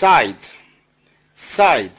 side side